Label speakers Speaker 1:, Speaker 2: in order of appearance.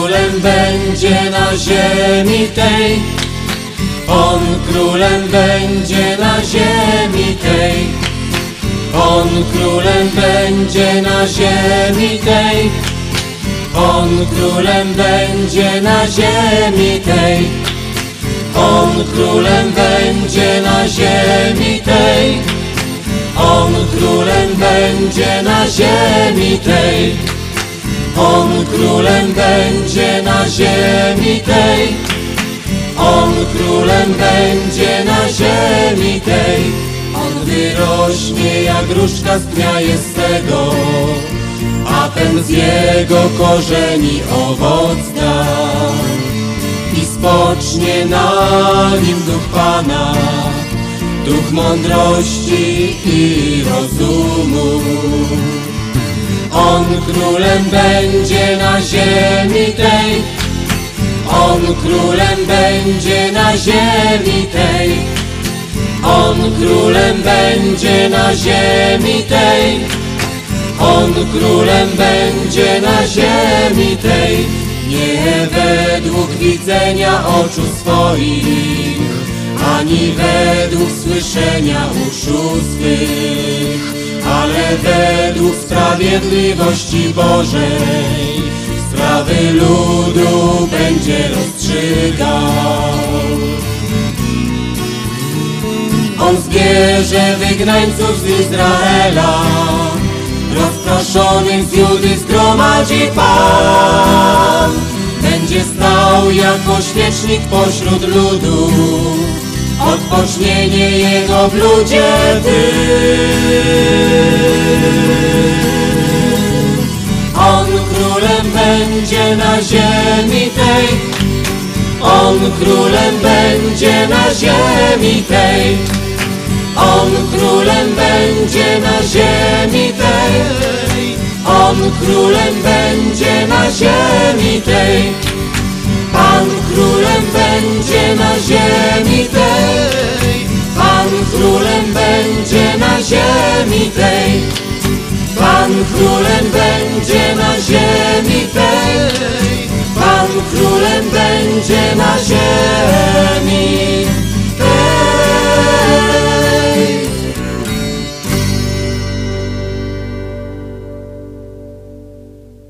Speaker 1: królem będzie na ziemi tej. On królem będzie na ziemi tej. On królem będzie na ziemi tej. On królem będzie na ziemi tej. On królem będzie na ziemi tej. On królem będzie na ziemi tej. On królem będzie na ziemi tej. On królem będzie na ziemi tej. On wyrośnie jak gruszka z dnia jestego, a ten z jego korzeni owoc da. I spocznie na nim duch Pana, duch mądrości i rozumu. On królem będzie na ziemi tej, On królem będzie na ziemi tej, On królem będzie na ziemi tej, On królem będzie na ziemi tej, nie według widzenia oczu swoich, ani według słyszenia uszu swych według sprawiedliwości Bożej sprawy ludu będzie rozstrzygał. On zbierze wygnańców z Izraela, rozproszonych z Judy zgromadzi Pan. Będzie stał jako świecznik pośród ludu, odpocznienie Jego w ludzie Ty. Będzie na ziemi tej, On królem będzie na ziemi tej, On królem będzie na ziemi tej, On królem będzie na ziemi tej, Pan królem będzie na ziemi tej, Pan królem będzie na ziemi tej, Pan królem będzie